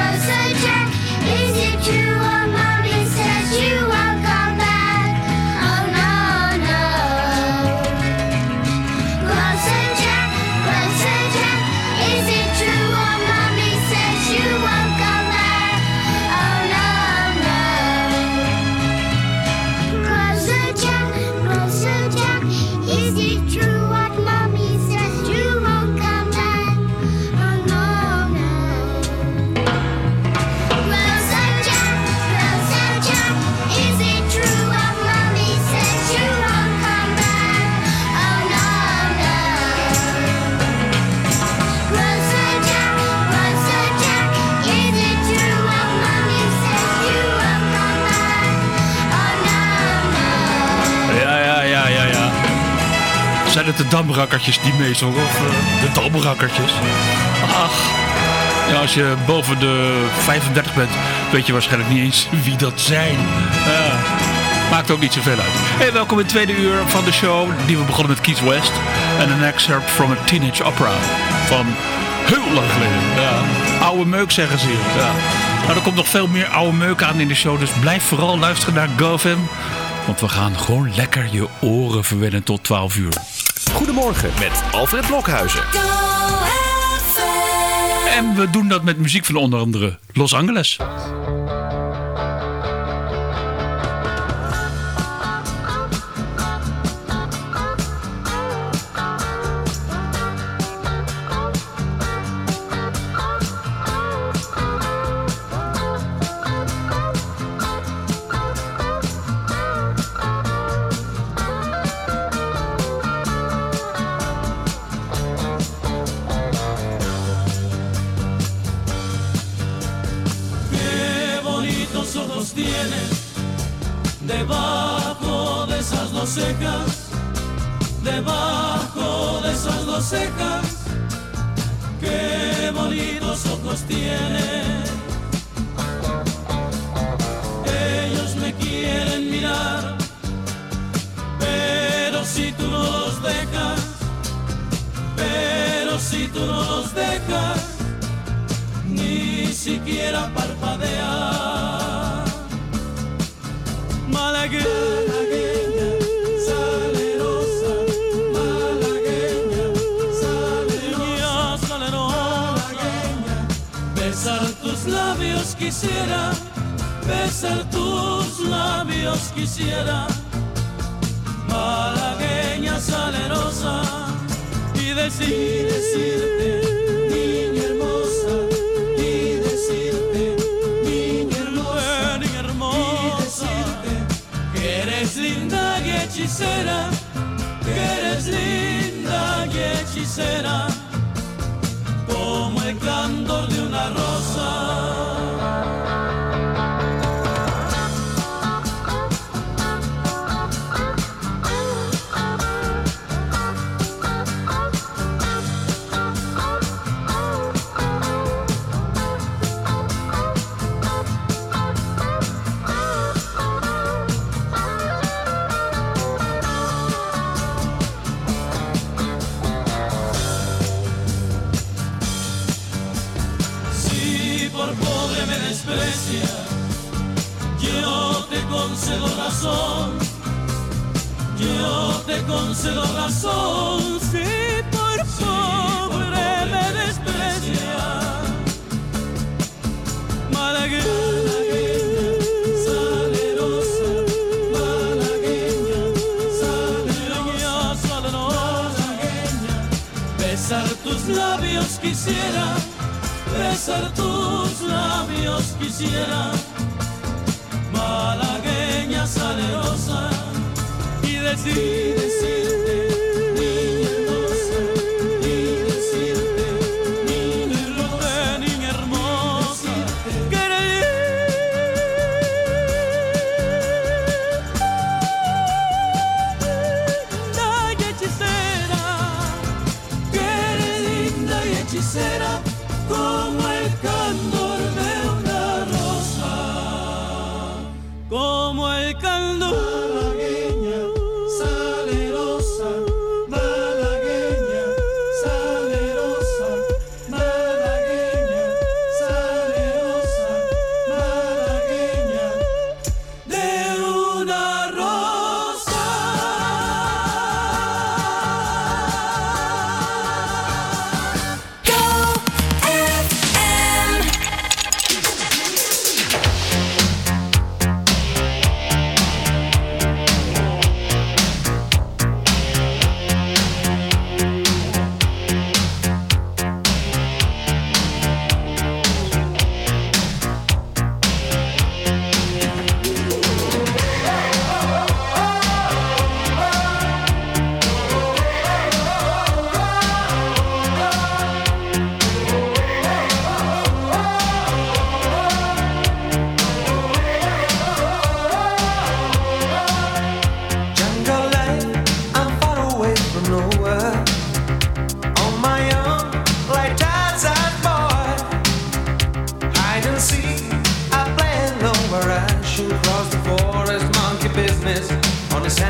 was a de damrakkertjes die meezongen? Of eh, de damrakkertjes? Ach. Ja, als je boven de 35 bent, weet je waarschijnlijk niet eens wie dat zijn. Maakt ook niet zoveel uit. Hey, welkom in het tweede uur van de show. Die we begonnen met Keith West. En een excerpt from a teenage opera. Van heel lang geleden. Ja. Oude meuk zeggen ze hier. Ja. Nou, er komt nog veel meer oude meuk aan in de show. Dus blijf vooral luisteren naar GoFam. Want we gaan gewoon lekker je oren verwennen tot 12 uur. Goedemorgen met Alfred Blokhuizen. En we doen dat met muziek van onder andere Los Angeles. siquiera parpadea. Malagueña. salerosa, Malagueña salerosa, besar tus labios quisiera, besar tus labios quisiera, malagueña salerosa, y decir, decirte. será que eres linda y hechicera como el candor de una rosa. Yo te concedo razón. Si por si pobre me desprecia. Malagueña, salerosa. Malagueña, salerosa. Malagueña, besar tus labios quisiera. Besar tus labios quisiera. Malagueña salerosa y decir, decir.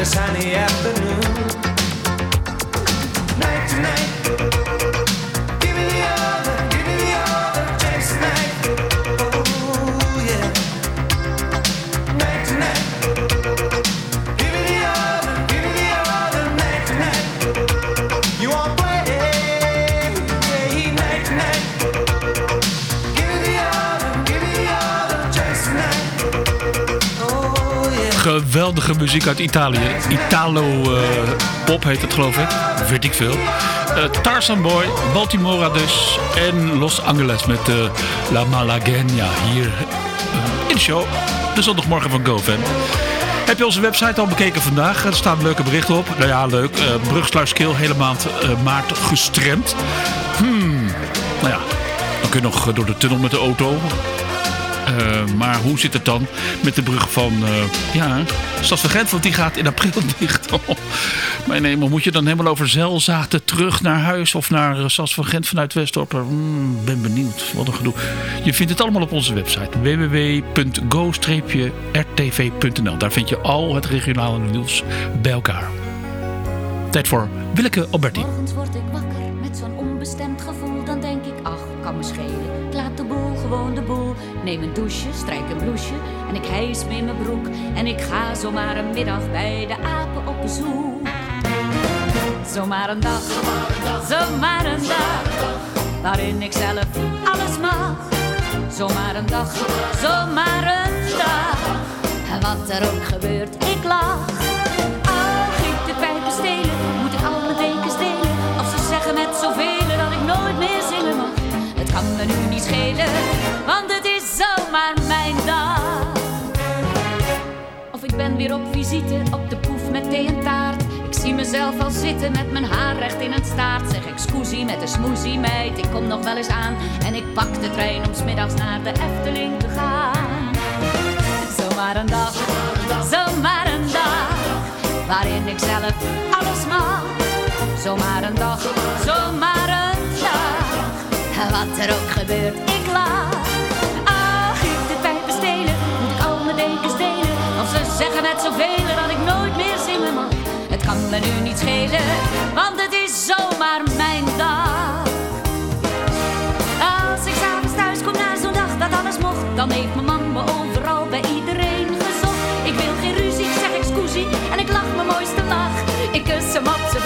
on a sunny afternoon. Geweldige muziek uit Italië. Italo eh, pop heet het geloof ik. Weet ik veel. Eh, Tarzan Boy, Baltimora dus. En Los Angeles met eh, La Malagueña hier in de show. De zondagmorgen van GoFam. Heb je onze website al bekeken vandaag? Er staan leuke berichten op. Nou ja, leuk. Uh, Brugsluiskeel hele maand maart gestremd. Hmm. Nou ja, dan kun je nog door de tunnel met de auto. Eh, maar hoe zit het dan met de brug van eh ja, Stad van Gent? Want die gaat in april dicht. Nee, maar moet je dan helemaal over Zelzaten terug naar huis of naar uh, Stad van Gent vanuit Westdorp? Hmm, ben benieuwd. Wat een gedoe. Je vindt het allemaal op onze website www.go-rtv.nl. Daar vind je al het regionale nieuws bij elkaar. Tijd voor Willeke Alberti. Morgens word ik wakker met zo'n onbestemd gevoel. Dan denk ik, ach, kan me schelen. Neem een douche, strijk een bloesje en ik hijs me in mijn broek. En ik ga zomaar een middag bij de apen op bezoek. Zomaar een dag, zomaar een dag, waarin ik zelf alles mag. Zomaar een dag, zomaar een dag, en wat er ook gebeurt, ik lach. Visite op de poef met thee en taart. Ik zie mezelf al zitten met mijn haar recht in het staart. Zeg excusie met de smoezie meid, ik kom nog wel eens aan. En ik pak de trein om 's middags naar de Efteling te gaan. Zomaar een dag, zomaar een dag, waarin ik zelf alles mag. Zomaar een dag, zomaar een dag, wat er ook gebeurt, zeggen met zoveel dat ik nooit meer zingen mag. Het kan me nu niet schelen, want het is zomaar mijn dag. Als ik s'avonds thuis kom na zo'n dag dat alles mocht, dan heeft mijn man me overal bij iedereen gezocht. Ik wil geen ruzie, ik zeg en ik lach mijn mooiste lach. Ik kus hem op zijn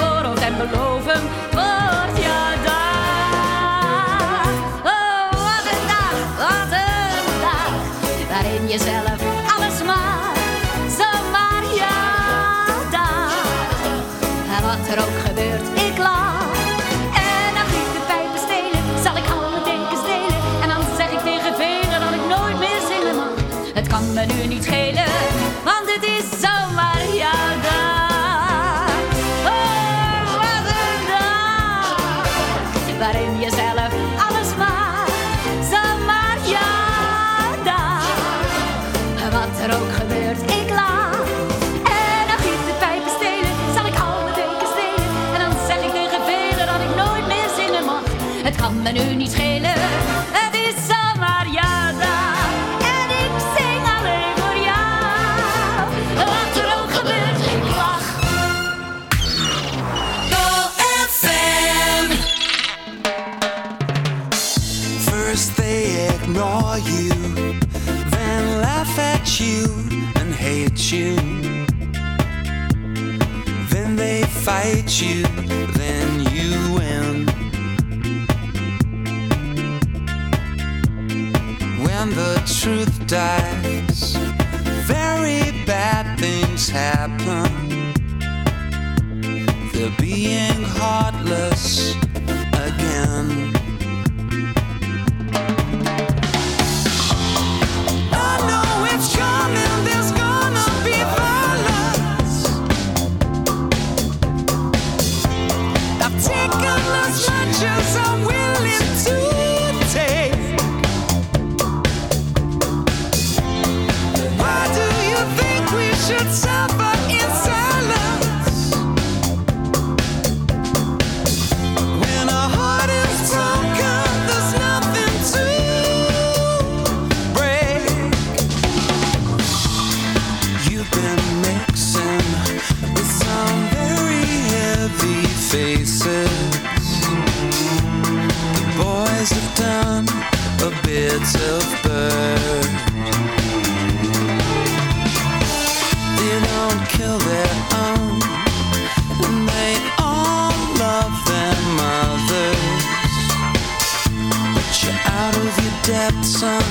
sun,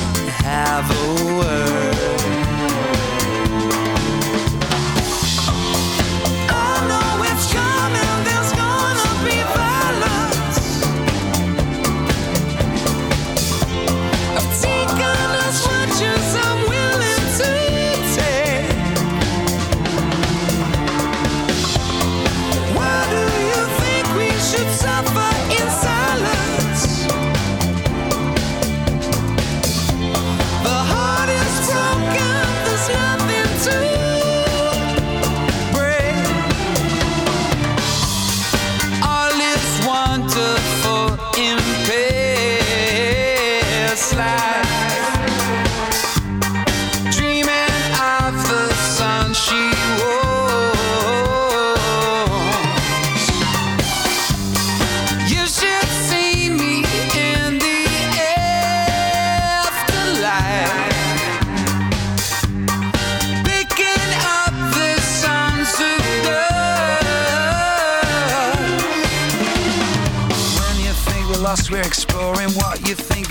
have a word.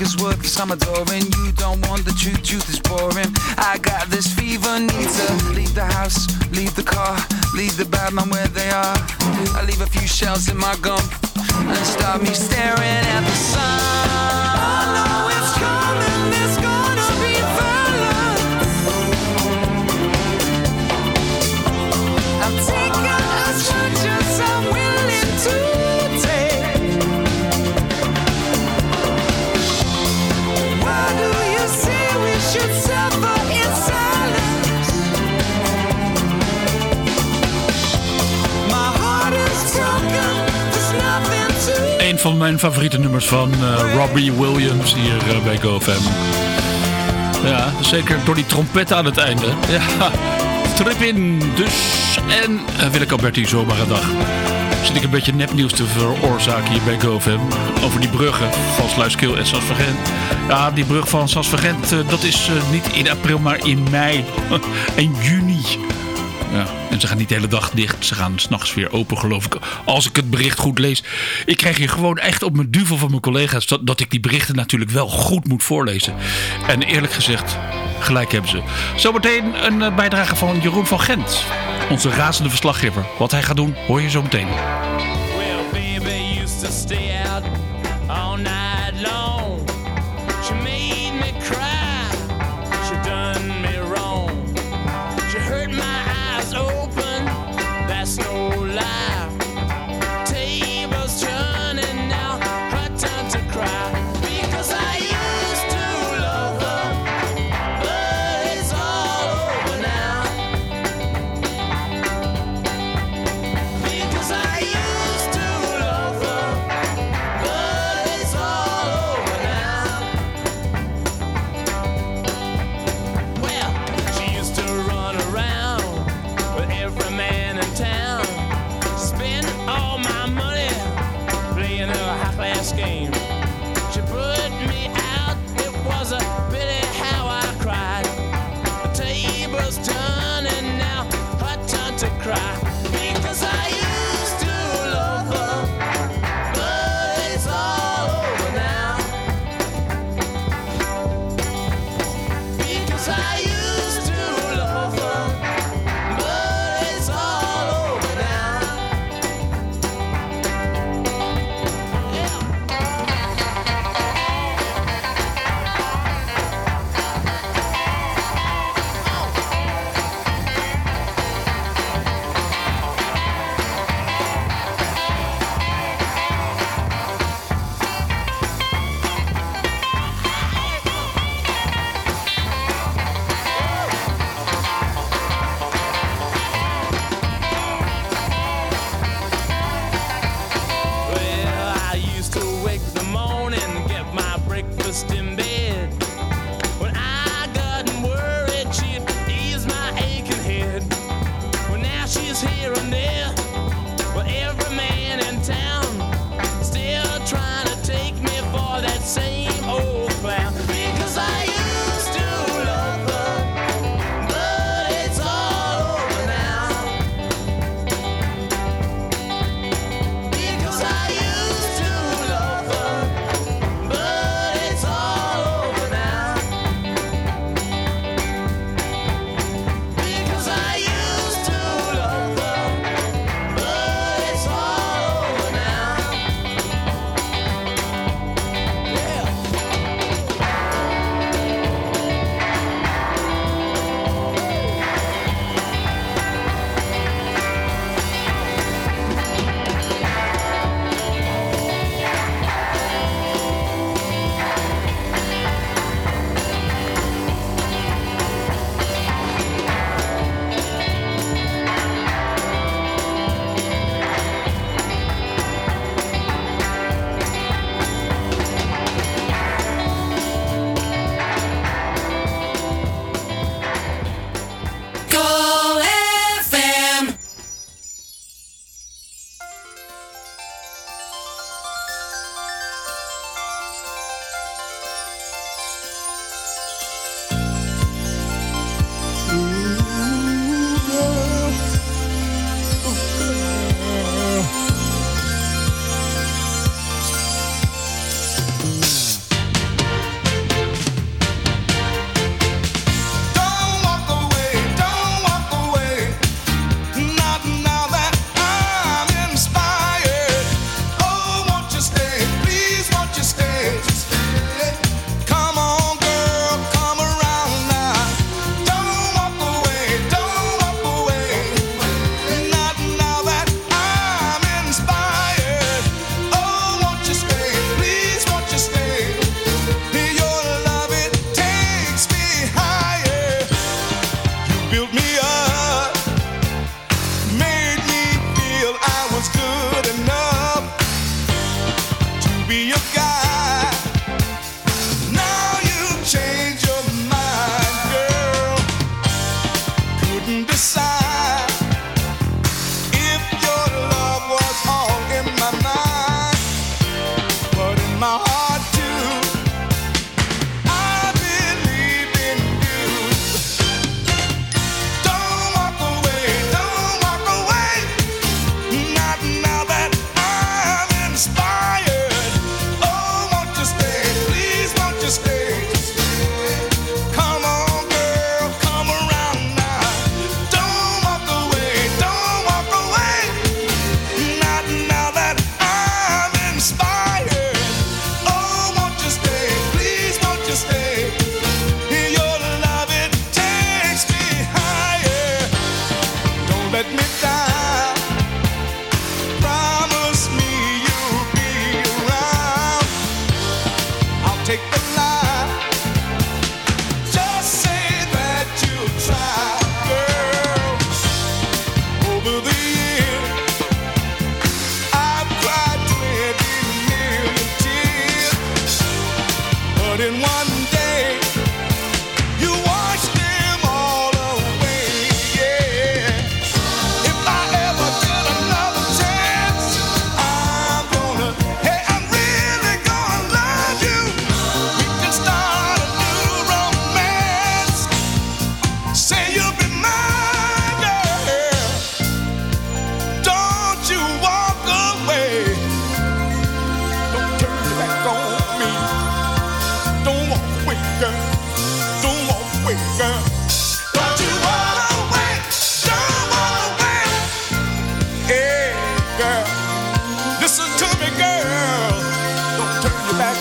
Is worth some adoring. You don't want the truth, truth is boring. I got this fever, need to leave the house, leave the car, leave the bad man where they are. I leave a few shells in my gum and start me staring at the sun. Van mijn favoriete nummers van eh, Robbie Williams hier eh, bij GoFam. Ja, zeker door die trompet aan het einde. Ja, trip in dus. En uh, Willeke Alberti, zomaar een dag. Zit ik een beetje nepnieuws te veroorzaken hier bij GoFam. Over die bruggen van Sluiskil en Sasvergent. Ja, die brug van Sasvergent, dat is niet in april, maar in mei en juni. Ja, en ze gaan niet de hele dag dicht. Ze gaan s'nachts weer open, geloof ik. Als ik het bericht goed lees. Ik krijg hier gewoon echt op mijn duvel van mijn collega's... Dat, dat ik die berichten natuurlijk wel goed moet voorlezen. En eerlijk gezegd, gelijk hebben ze. Zometeen een uh, bijdrage van Jeroen van Gent. Onze razende verslaggever. Wat hij gaat doen, hoor je zo meteen.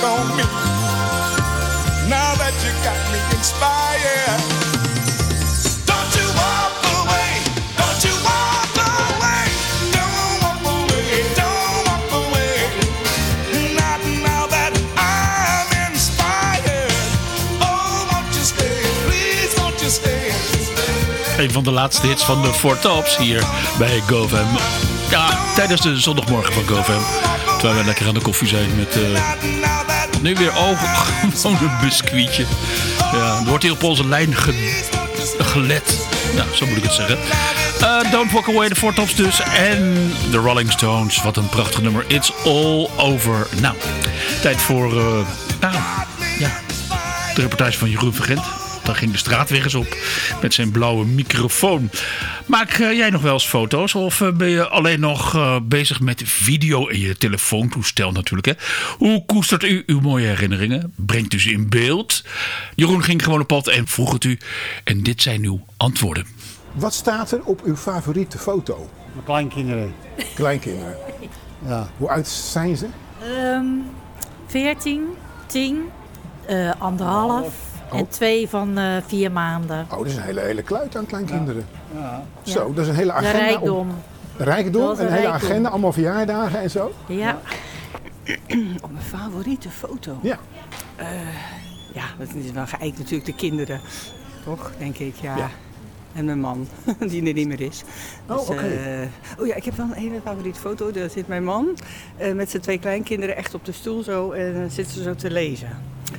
On me. Now that? Een van de laatste hits van de Four Tops hier bij GoFam. Ja, tijdens de zondagmorgen van GoFam. Terwijl we lekker aan de koffie zijn met... that nu weer oh, gewoon een biscuitje. Ja, er wordt hier op onze lijn ge- gelet. Ja, zo moet ik het zeggen. Eh, Don't Walk Away, de Four Tops dus. En de Rolling Stones. Wat een prachtig nummer. It's all over. Nou, tijd voor... eh, nou, ja, de reportage van Jeroen Vergent. Dan ging de straat eens op met zijn blauwe microfoon. Maak eh, jij nog wel eens foto's? Of eh, ben je alleen nog eh, bezig met video en je telefoontoestel natuurlijk? Hè? Hoe koestert u uw mooie herinneringen? Brengt u ze in beeld? Jeroen ging gewoon op pad en vroeg het u. En dit zijn uw antwoorden. Wat staat er op uw favoriete foto? Mijn kleinkinderen. Kleinkinderen. Ja. Hoe oud zijn ze? Ehm 14, 10, eh, anderhalf en twee van eh, vier maanden. Oh, dat is een hele, hele kluit aan kleinkinderen. Ja. Zo, dat is een hele De agenda. rijkdom. Om, rijkdom, een een hele rijkdom. agenda, allemaal verjaardagen en zo. Ja. Op mijn favoriete foto. Ja. Ja, dat is wel geëikt natuurlijk de kinderen. Toch, denk ik, ja. En mijn man, die er niet meer is. Oh, Dus, oké. eh, oh ja, ik heb wel een hele favoriete foto. Daar zit mijn man eh, met zijn twee kleinkinderen echt op de stoel zo. En dan zitten ze zo te lezen.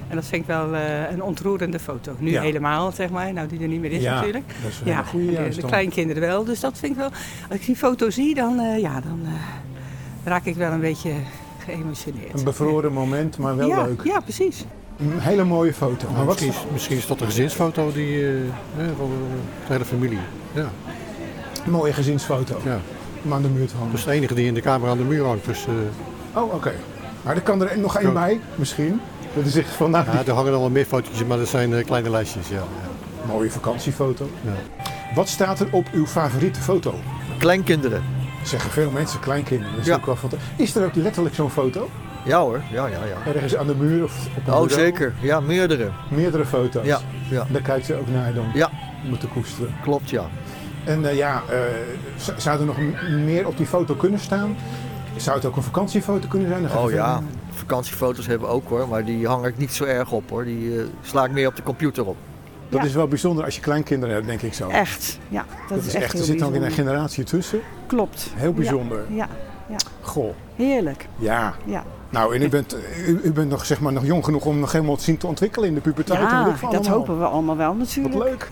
En dat vind ik wel eh, een ontroerende foto. Nu Ja. helemaal, zeg maar. Nou, die er niet meer is Ja, natuurlijk. dat is een ja, goede de- kleinkinderen wel. Dus dat vind ik wel... Als ik die foto zie, dan, eh, ja, dan eh, raak ik wel een beetje geëmotioneerd. Een bevroren moment, maar wel ja, leuk. Ja, precies. Een hele mooie foto. Maar wat, misschien, misschien is dat een gezinsfoto die, eh, hè, van de, hele familie. Ja, een mooie gezinsfoto. ja. Om aan de muur te hangen. Dat is de enige die in de kamer aan de muur hangt. Dus eh, Oh, oké. Maar er kan er nog één bij, misschien. Dat is echt van, nou, ja, er hangen al wel meer fotootjes, maar dat zijn eh, kleine lijstjes. Ja, ja. mooie vakantiefoto. Ja. Wat staat er op uw favoriete foto? Kleinkinderen. Zeggen veel mensen kleinkinderen. Dat is Ja. ook wel foto. Is er ook letterlijk zo'n foto? Ja hoor, ja, ja, ja. Ergens aan de muur of op een Oh zeker, ja, meerdere. Meerdere foto's. Ja, ja, Daar kijkt ze ook naar dan. Ja. Om te koesteren. klopt ja. En eh, ja, eh, z- zou er nog meer op die foto kunnen staan? Zou het ook een vakantiefoto kunnen zijn? Oh ja, vakantiefoto's hebben we ook hoor, maar die hang ik niet zo erg op hoor. Die eh, sla ik meer op de computer op. Dat Ja. is wel bijzonder als je kleinkinderen hebt, denk ik zo. Echt, ja. Dat, Dat is echt, er zit dan weer een generatie tussen. Klopt. Heel bijzonder. Ja, ja. Goh, Heerlijk. ja. Ja, Nou, en u bent, u, u bent nog, zeg maar, nog jong genoeg om nog helemaal te zien te ontwikkelen in de puberteit. ja dat allemaal. hopen we allemaal wel natuurlijk. Wat leuk.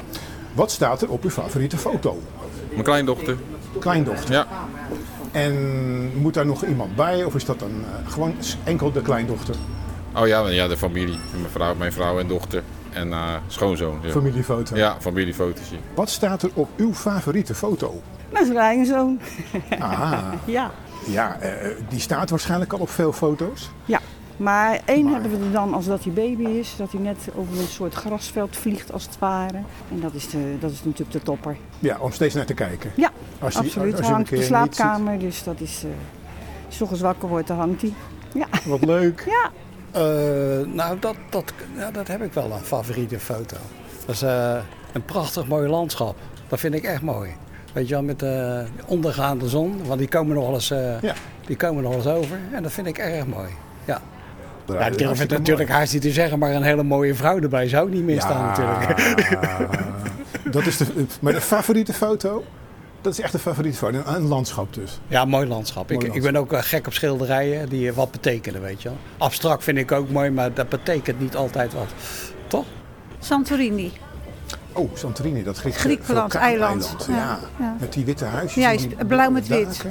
Wat staat er op uw favoriete foto? Mijn kleindochter. Kleindochter. Ja. En moet daar nog iemand bij? Of is dat dan eh, gewoon enkel de kleindochter? Oh ja, ja de familie. Mijn vrouw, mijn vrouw en dochter. En eh, schoonzoon. Ja. Familiefoto. Ja, familiefotootje. Wat staat er op uw favoriete foto? Mijn kleinzoon. Aha. Ja. Ja, eh, die staat waarschijnlijk al op veel foto's. ja. Maar één hebben we er dan als dat hij baby is. Dat hij net over een soort grasveld vliegt als het ware. En dat is, de, dat is natuurlijk de topper. Ja, om steeds naar te kijken. Ja, Als die- absoluut. als Hij hangt op de slaapkamer. Dus dat is... eh als je 's ochtends wakker wordt, dan hangt hij. Ja. Wat leuk. Ja. Eh, nou, dat, dat, ja, dat heb ik wel een favoriete foto. Dat is eh, een prachtig mooi landschap. Dat vind ik echt mooi. Weet je wel, met de ondergaande zon. Want die komen nog wel eens, eh, Ja. die komen nog wel eens over. En dat vind ik erg mooi. Ja. Ja, ik durf het hartstikke natuurlijk mooi. haast niet te zeggen, maar een hele mooie vrouw erbij zou niet misstaan natuurlijk. dat is de, maar de favoriete foto? Dat is echt een favoriet voor een, landschap dus. Ja, mooi landschap. Mooi ik, ik ben ook eh, gek op schilderijen die wat betekenen, weet je wel. Abstract vind ik ook mooi, maar dat betekent niet altijd wat. Toch? Santorini. Oh, Santorini, dat Griekse Griekenland, eiland. Ja. Ja, ja. met die witte huisjes. Ja, blauw met daken. wit.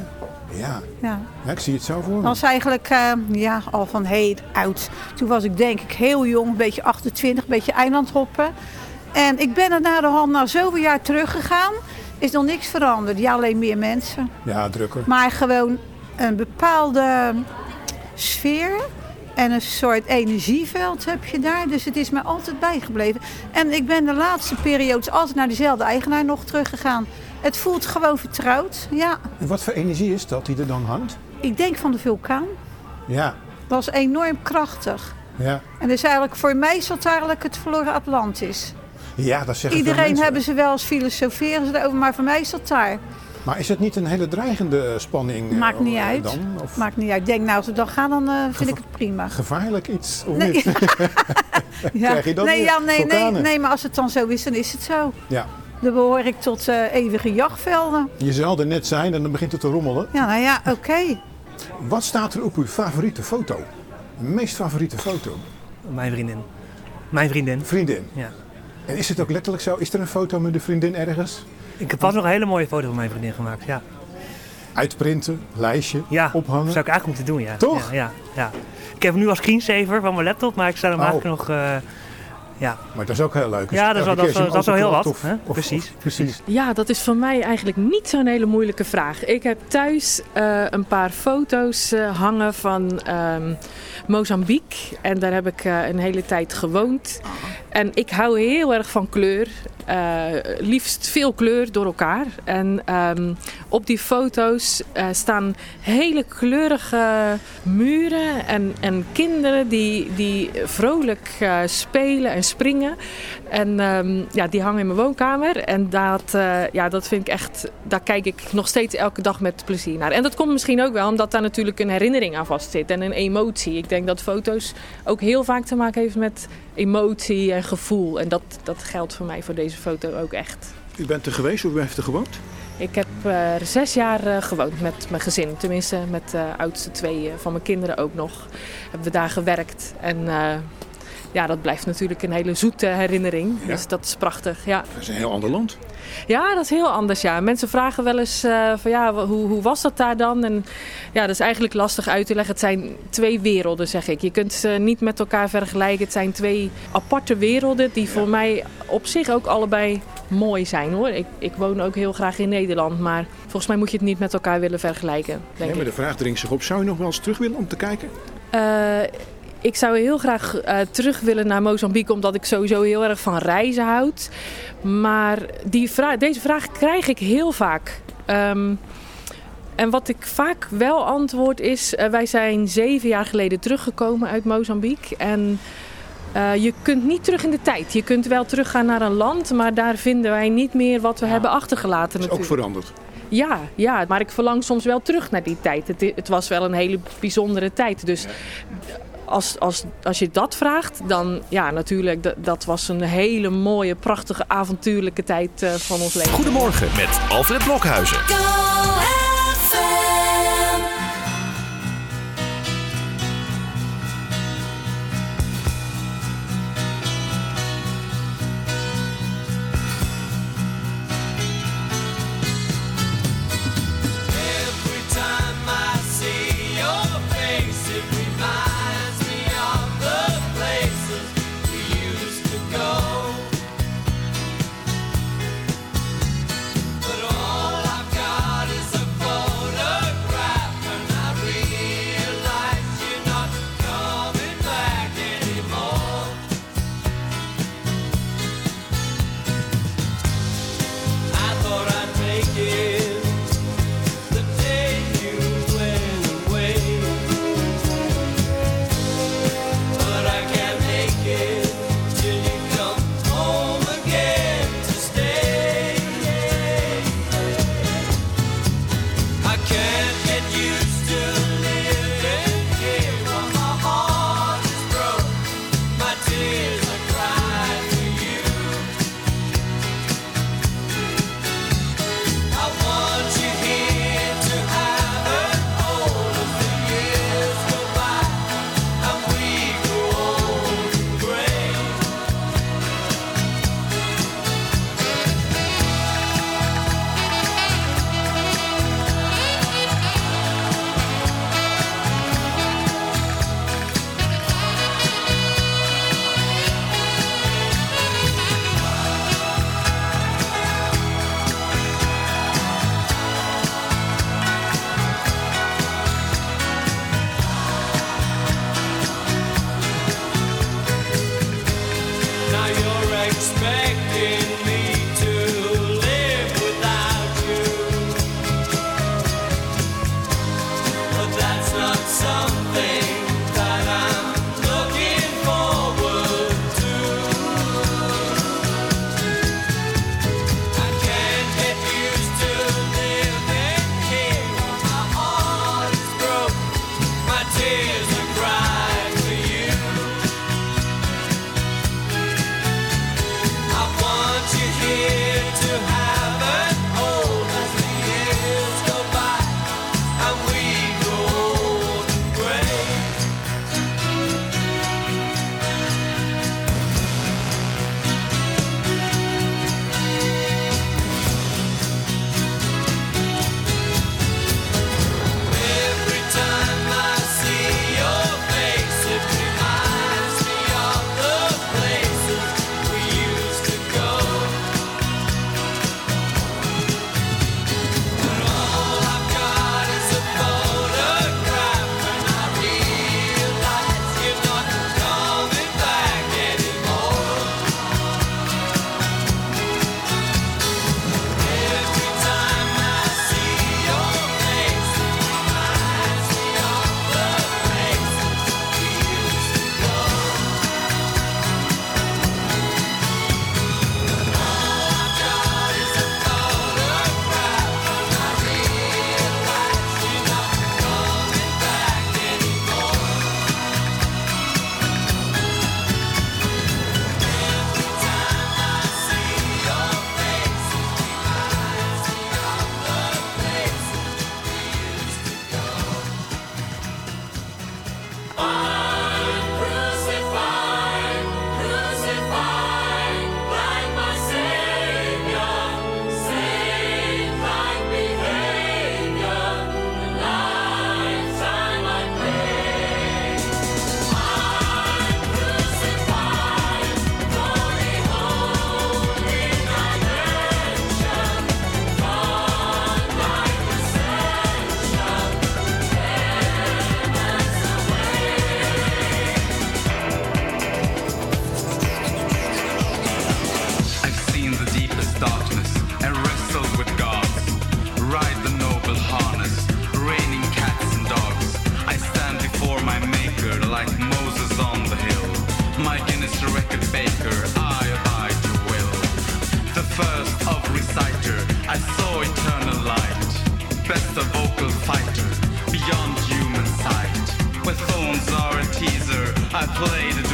Ja. Ja. ik zie het zo voor me. Dat was eigenlijk eh, ja, al van heel oud. Toen was ik denk ik heel jong, een beetje 28, een beetje eilandhoppen. En ik ben er na de hand na zoveel jaar teruggegaan. Is nog niks veranderd. Ja, alleen meer mensen. Ja, drukker. Maar gewoon een bepaalde sfeer en een soort energieveld heb je daar. Dus het is me altijd bijgebleven. En ik ben de laatste periodes altijd naar dezelfde eigenaar nog teruggegaan. Het voelt gewoon vertrouwd. Ja, En wat voor energie is dat die er dan hangt? ik denk van de vulkaan. Ja, Dat was enorm krachtig. ja. En dus eigenlijk voor mij is dat eigenlijk het verloren Atlantis. Ja, dat zeggen Iedereen hebben ze wel eens filosoferen ze erover, maar voor mij is dat daar. Maar is het niet een hele dreigende eh, spanning? eh, Maakt niet uit. Dan? Of Maakt niet uit. Ik denk nou, als we dan gaan, dan eh, vind ik het prima. gevaarlijk iets? Of Nee. niet? Ja. Krijg je dat nee, ja, nee, nee, nee, maar als het dan zo is, dan is het zo. Ja. Dan behoor ik tot eh, eeuwige jachtvelden. Je zal er net zijn en dan begint het te rommelen. Ja, nou ja, oké. Wat staat er op uw favoriete foto? De meest favoriete foto? Mijn vriendin. Mijn vriendin. Vriendin? Ja. En is het ook letterlijk zo? Is er een foto met de vriendin ergens? Ik heb pas nog een hele mooie foto van mijn vriendin gemaakt, ja. Uitprinten, lijstje, Ja, ophangen? zou ik eigenlijk moeten doen, ja. Toch? Ja, ja, ja. Ik heb hem nu als screensaver van mijn laptop, maar ik zou hem Oh. eigenlijk nog... eh, ja. Maar dat is ook heel leuk. Ja, dat is wel, dat is wel, dat is heel wat. openklapt hè? of- precies. of- precies. Ja, dat is voor mij eigenlijk niet zo'n hele moeilijke vraag. Ik heb thuis eh, een paar foto's eh, hangen van ehm, Mozambique. En daar heb ik eh, een hele tijd gewoond. En ik hou heel erg van kleur. Eh, liefst veel kleur door elkaar. En ehm, op die foto's eh, staan hele kleurige muren en, en kinderen die, die vrolijk eh, spelen en springen. En ehm, ja, die hangen in mijn woonkamer. En dat, eh, ja, dat vind ik echt, daar kijk ik nog steeds elke dag met plezier naar. En dat komt misschien ook wel omdat daar natuurlijk een herinnering aan vast zit en een emotie. Ik denk dat foto's ook heel vaak te maken heeft met emotie en gevoel. En dat, dat geldt voor mij voor deze foto ook echt. U bent er geweest of u heeft er gewoond? Ik heb er zes jaar eh, gewoond met mijn gezin. Tenminste, met de oudste twee van mijn kinderen ook nog. Hebben we daar gewerkt. En ja, dat blijft natuurlijk een hele zoete herinnering. Dus dat is prachtig, ja. Dat is een heel ander land. Ja, dat is heel anders, ja. Mensen vragen wel eens eh, van ja, hoe, hoe was dat daar dan? En ja, dat is eigenlijk lastig uit te leggen. Het zijn twee werelden, zeg ik. Je kunt ze niet met elkaar vergelijken. Het zijn twee aparte werelden die voor mij op zich ook allebei mooi zijn, hoor. Ik, ik woon ook heel graag in Nederland, maar volgens mij moet je het niet met elkaar willen vergelijken, denk Nee, maar de vraag dringt zich op. Zou u nog wel eens terug willen om te kijken? Eh, ik zou heel graag eh, terug willen naar Mozambique, omdat ik sowieso heel erg van reizen houd. Maar die vra- deze vraag krijg ik heel vaak. Ehm, en wat ik vaak wel antwoord is, eh, wij zijn zeven jaar geleden teruggekomen uit Mozambique. En eh, je kunt niet terug in de tijd. Je kunt wel teruggaan naar een land, maar daar vinden wij niet meer wat we hebben achtergelaten is ook veranderd. Ja, ja, maar ik verlang soms wel terug naar die tijd. Het, het was wel een hele bijzondere tijd. Dus als, als, als je dat vraagt, dan ja, natuurlijk, dat, dat was een hele mooie, prachtige, avontuurlijke tijd eh, van ons leven. Goedemorgen met Alfred Blokhuizen. played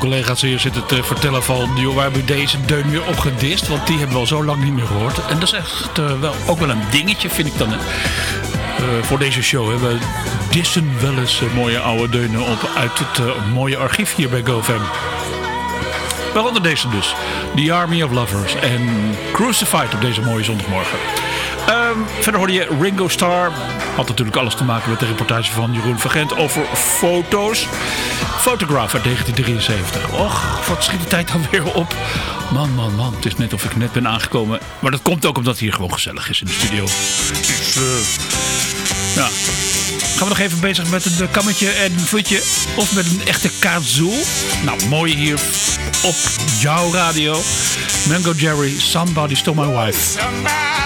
collega's hier zitten te vertellen van... joh, waar hebben we deze deun weer opgedist? Want die hebben we al zo lang niet meer gehoord. En dat is echt eh, wel, ook wel een dingetje, vind ik dan. Eh, voor deze show. Hè. We dissen wel eens eh, mooie oude deunen op uit het mooie archief hier bij GoFam. Waaronder deze dus. The Army of Lovers en Crucified op deze mooie zondagmorgen. Ehm, verder hoorde je Ringo Starr. Had natuurlijk alles te maken met de reportage van Jeroen Vergent over foto's. Photograph uit 1973. Och, wat schiet de tijd dan weer op. Man, man, man. Het is net of ik net ben aangekomen. Maar dat komt ook omdat het hier gewoon gezellig is in de studio. Dus, eh, ja. Gaan we nog even bezig met een kammetje en een voetje. Of met een echte kazoo. Nou, mooi hier op jouw radio. Mango Jerry, Somebody Stole My Wife.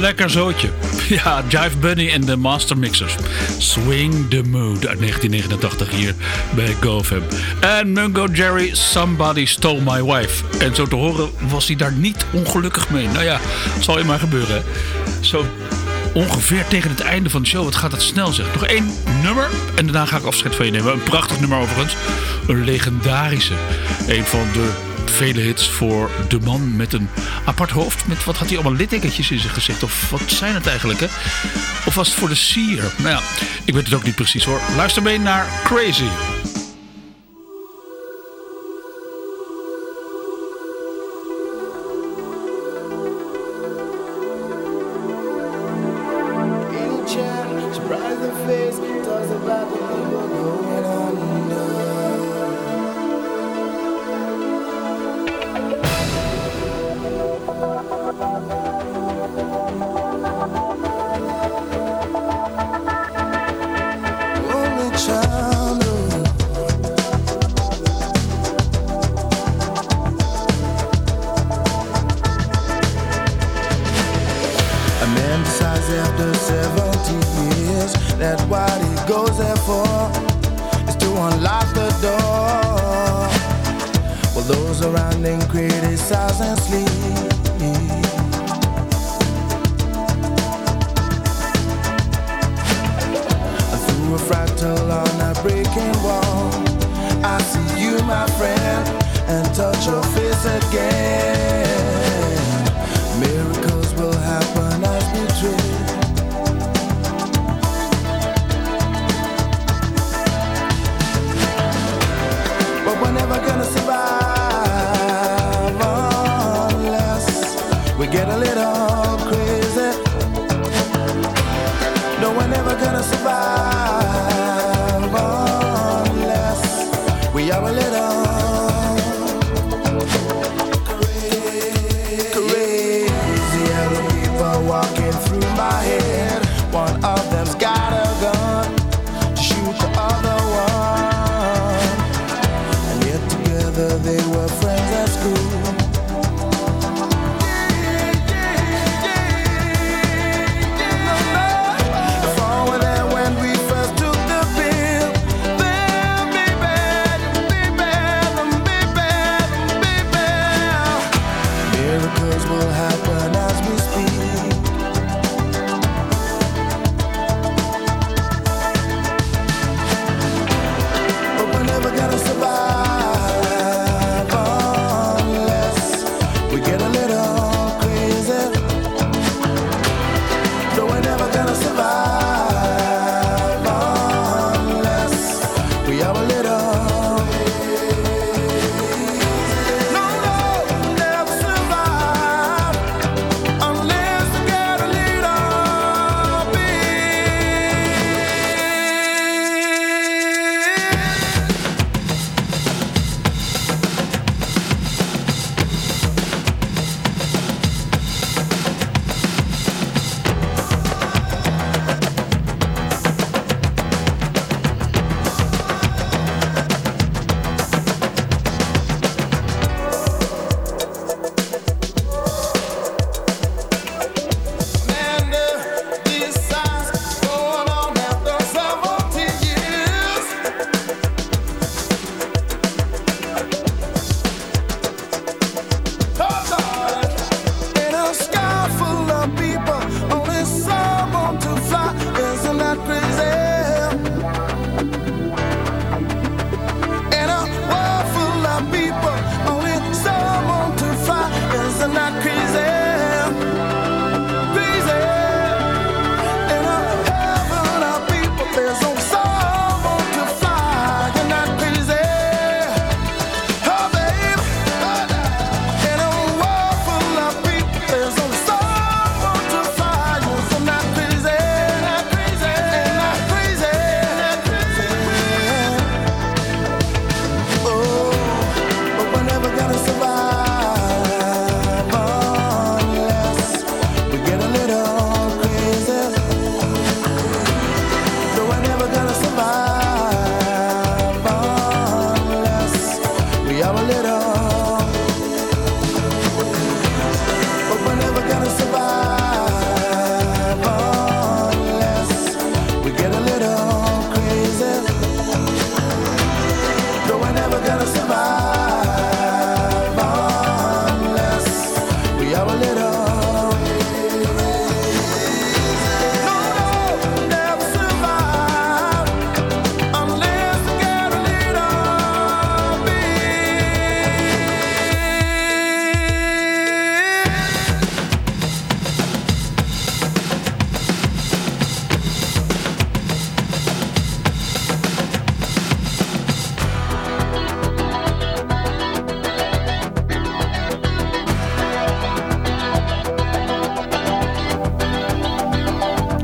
Lekker zootje. Ja, Jive Bunny en de Master Mixers. Swing the Mood uit 1989 hier bij GoFam. En Mungo Jerry, Somebody Stole My Wife. En zo te horen was hij daar niet ongelukkig mee. Nou ja, zal je maar gebeuren. Zo ongeveer tegen het einde van de show. Wat gaat het snel zeg. Nog één nummer en daarna ga ik afscheid van je nemen. Een prachtig nummer overigens. Een legendarische. Een van de vele hits voor de man met een apart hoofd. Met wat had hij allemaal littekentjes in zijn gezicht? Of wat zijn het eigenlijk hè? Of was het voor de sier? Nou ja, ik weet het ook niet precies hoor. Luister mee naar Crazy.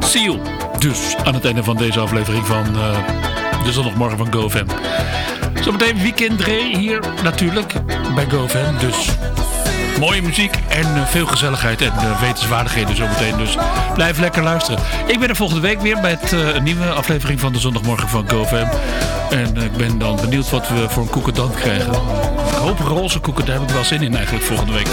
Seal. Dus aan het einde van deze aflevering van eh, de zondagmorgen van GoFam. Zometeen weekend hier natuurlijk bij GoFam. Dus mooie muziek en eh, veel gezelligheid en eh, wetenswaardigheden zometeen. Dus blijf lekker luisteren. Ik ben er volgende week weer eh, een nieuwe aflevering van de zondagmorgen van GoFam. En ik ben dan benieuwd wat we voor een koekendant krijgen. Ik hoop roze koeken, daar heb ik wel zin in eigenlijk volgende week.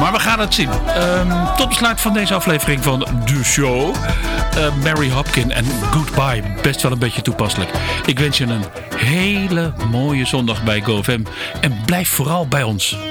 Maar we gaan het zien. Ehm, tot besluit van deze aflevering van de show. Eh, Mary Hopkin en Goodbye. Best wel een beetje toepasselijk. Ik wens je een hele mooie zondag bij GoFM. En blijf vooral bij ons.